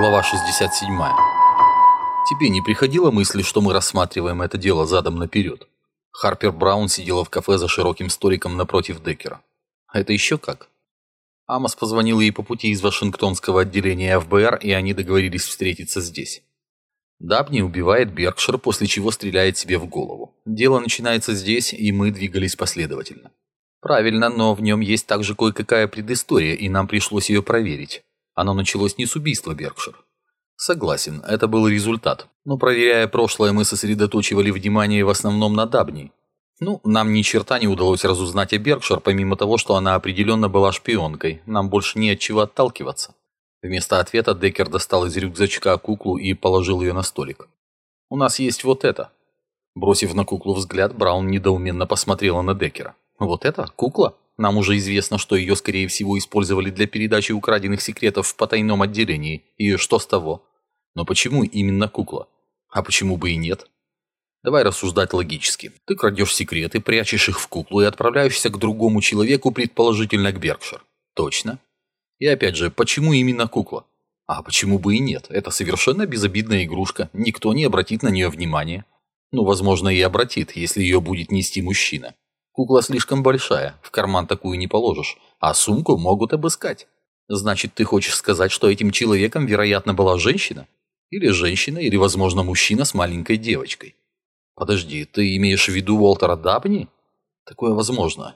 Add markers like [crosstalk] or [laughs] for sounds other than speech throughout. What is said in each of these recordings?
Глава 67. Тебе не приходила мысль, что мы рассматриваем это дело задом наперед? Харпер Браун сидела в кафе за широким столиком напротив Деккера. Это еще как? Амос позвонил ей по пути из Вашингтонского отделения ФБР, и они договорились встретиться здесь. Дабни убивает Беркшир, после чего стреляет себе в голову. Дело начинается здесь, и мы двигались последовательно. Правильно, но в нем есть также кое-какая предыстория, и нам пришлось ее проверить. Оно началось не с убийства Беркшир. Согласен, это был результат. Но проверяя прошлое, мы сосредоточивали внимание в основном на Дабни. Ну, нам ни черта не удалось разузнать о Беркшир, помимо того, что она определенно была шпионкой. Нам больше не от чего отталкиваться. Вместо ответа Деккер достал из рюкзачка куклу и положил ее на столик. «У нас есть вот это». Бросив на куклу взгляд, Браун недоуменно посмотрела на Деккера. Вот это кукла? Нам уже известно, что ее, скорее всего, использовали для передачи украденных секретов в потайном отделении. И что с того? Но почему именно кукла? А почему бы и нет? Давай рассуждать логически. Ты крадешь секреты, прячешь их в куклу и отправляешься к другому человеку, предположительно к Беркшир. Точно. И опять же, почему именно кукла? А почему бы и нет? Это совершенно безобидная игрушка, никто не обратит на нее внимания. Ну, возможно, и обратит, если ее будет нести мужчина. Кукла слишком большая, в карман такую не положишь, а сумку могут обыскать. Значит, ты хочешь сказать, что этим человеком, вероятно, была женщина? Или женщина, или, возможно, мужчина с маленькой девочкой. Подожди, ты имеешь в виду Уолтера Дабни? Такое возможно.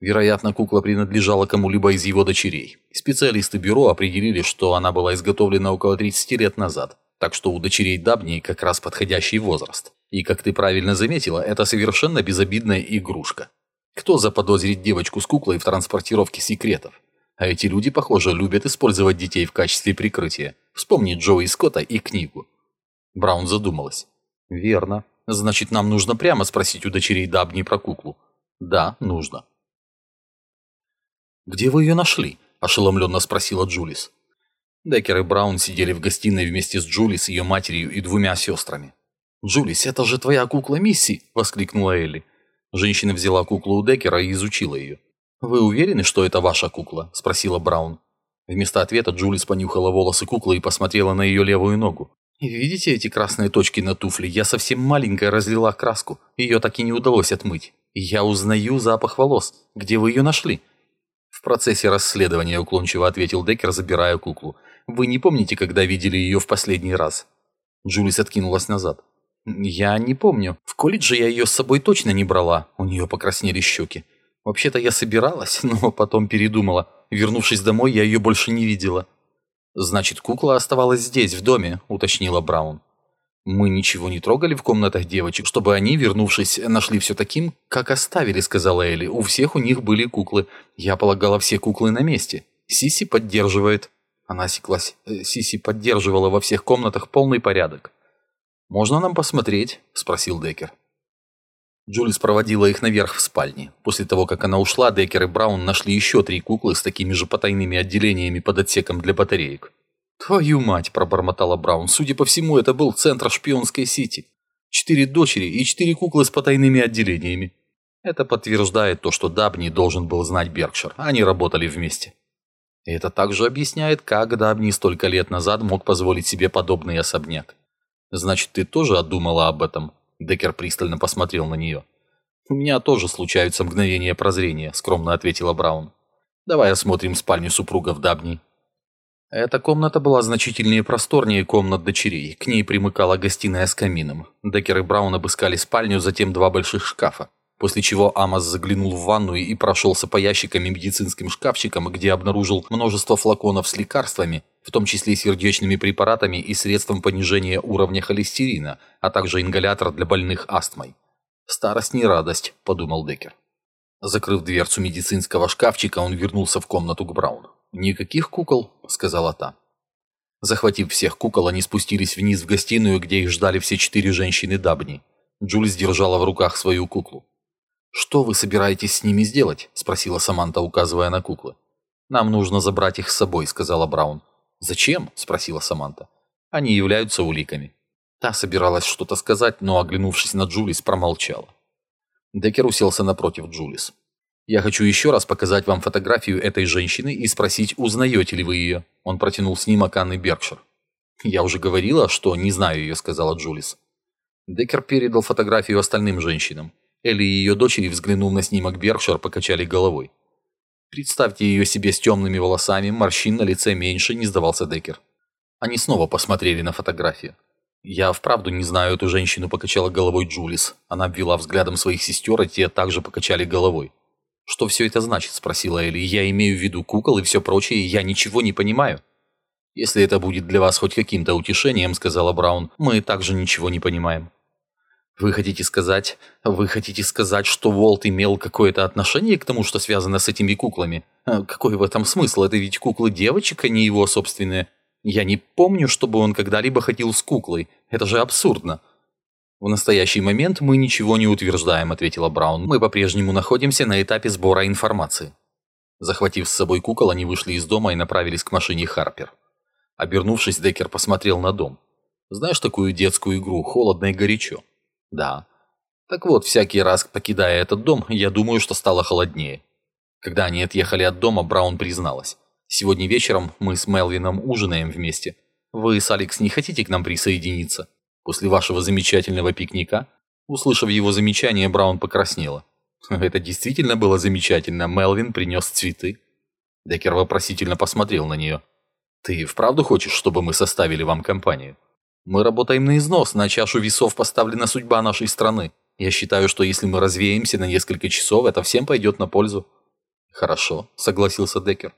Вероятно, кукла принадлежала кому-либо из его дочерей. Специалисты бюро определили, что она была изготовлена около 30 лет назад, так что у дочерей Дабни как раз подходящий возраст. И, как ты правильно заметила, это совершенно безобидная игрушка. Кто заподозрит девочку с куклой в транспортировке секретов? А эти люди, похоже, любят использовать детей в качестве прикрытия. Вспомни Джоуи Скотта и книгу. Браун задумалась. Верно. Значит, нам нужно прямо спросить у дочерей Дабни про куклу. Да, нужно. «Где вы ее нашли?» – ошеломленно спросила Джулис. Деккер и Браун сидели в гостиной вместе с Джулис, ее матерью и двумя сестрами. «Джулис, это же твоя кукла Мисси!» – воскликнула Элли. Женщина взяла куклу у Деккера и изучила ее. «Вы уверены, что это ваша кукла?» – спросила Браун. Вместо ответа Джулис понюхала волосы куклы и посмотрела на ее левую ногу. «Видите эти красные точки на туфле? Я совсем маленькая разлила краску. Ее так и не удалось отмыть. Я узнаю запах волос. Где вы ее нашли?» «В процессе расследования», – уклончиво ответил Деккер, забирая куклу. «Вы не помните, когда видели ее в последний раз?» Джулис откинулась назад. «Я не помню. В колледже я ее с собой точно не брала. У нее покраснели щеки. Вообще-то я собиралась, [laughs] но потом передумала. Вернувшись домой, я ее больше не видела». «Значит, кукла оставалась здесь, в доме», — уточнила Браун. «Мы ничего не трогали в комнатах девочек, чтобы они, вернувшись, нашли все таким, как оставили», — сказала Элли. «У всех у них были куклы. Я полагала, все куклы на месте. Сиси поддерживает». Она осеклась. «Э, Сиси поддерживала во всех комнатах полный порядок. «Можно нам посмотреть?» – спросил Деккер. Джулис проводила их наверх в спальне. После того, как она ушла, Деккер и Браун нашли еще три куклы с такими же потайными отделениями под отсеком для батареек. «Твою мать!» – пробормотала Браун. «Судя по всему, это был центр шпионской сети. Четыре дочери и четыре куклы с потайными отделениями. Это подтверждает то, что Дабни должен был знать Беркшир. Они работали вместе. И это также объясняет, как Дабни столько лет назад мог позволить себе подобный особняк. «Значит, ты тоже отдумала об этом?» Деккер пристально посмотрел на нее. «У меня тоже случаются мгновения прозрения», — скромно ответила Браун. «Давай осмотрим спальню супругов Дабни». Эта комната была значительнее просторнее комнат дочерей. К ней примыкала гостиная с камином. Деккер и Браун обыскали спальню, затем два больших шкафа. После чего Амос заглянул в ванную и прошелся по ящикам и медицинским шкафчикам, где обнаружил множество флаконов с лекарствами, в том числе сердечными препаратами и средством понижения уровня холестерина, а также ингалятор для больных астмой. «Старость не радость», – подумал Деккер. Закрыв дверцу медицинского шкафчика, он вернулся в комнату к Брауну. «Никаких кукол», – сказала та. Захватив всех кукол, они спустились вниз в гостиную, где их ждали все четыре женщины Дабни. Джулис держала в руках свою куклу. «Что вы собираетесь с ними сделать?» – спросила Саманта, указывая на куклы. «Нам нужно забрать их с собой», – сказала Браун. «Зачем?» – спросила Саманта. «Они являются уликами». Та собиралась что-то сказать, но, оглянувшись на Джулис, промолчала. Деккер уселся напротив Джулис. «Я хочу еще раз показать вам фотографию этой женщины и спросить, узнаете ли вы ее?» Он протянул снимок Анны Беркшир. «Я уже говорила, что не знаю ее», — сказала Джулис. Деккер передал фотографию остальным женщинам. Элли и ее дочери, взглянув на снимок Беркшир, покачали головой. «Представьте ее себе с темными волосами, морщин на лице меньше», — не сдавался Деккер. Они снова посмотрели на фотографию. «Я вправду не знаю эту женщину», — покачала головой Джулис. Она обвела взглядом своих сестер, и те также покачали головой. «Что все это значит?» – спросила Элли. «Я имею в виду кукол и все прочее, я ничего не понимаю». «Если это будет для вас хоть каким-то утешением», – сказала Браун, – «мы также ничего не понимаем». «Вы хотите сказать... Вы хотите сказать, что Волт имел какое-то отношение к тому, что связано с этими куклами? А какой в этом смысл? Это ведь куклы девочек, а не его собственные. Я не помню, чтобы он когда-либо ходил с куклой. Это же абсурдно». «В настоящий момент мы ничего не утверждаем», — ответила Браун. «Мы по-прежнему находимся на этапе сбора информации». Захватив с собой кукол, они вышли из дома и направились к машине Харпер. Обернувшись, Деккер посмотрел на дом. «Знаешь такую детскую игру «Холодно и горячо»?» «Да». «Так вот, всякий раз, покидая этот дом, я думаю, что стало холоднее». Когда они отъехали от дома, Браун призналась. «Сегодня вечером мы с Мелвином ужинаем вместе. Вы с Алекс не хотите к нам присоединиться?» После вашего замечательного пикника?» Услышав его замечание, Браун покраснела. «Это действительно было замечательно. Мелвин принес цветы». Деккер вопросительно посмотрел на нее. «Ты вправду хочешь, чтобы мы составили вам компанию? Мы работаем на износ, на чашу весов поставлена судьба нашей страны. Я считаю, что если мы развеемся на несколько часов, это всем пойдет на пользу». «Хорошо», — согласился Деккер.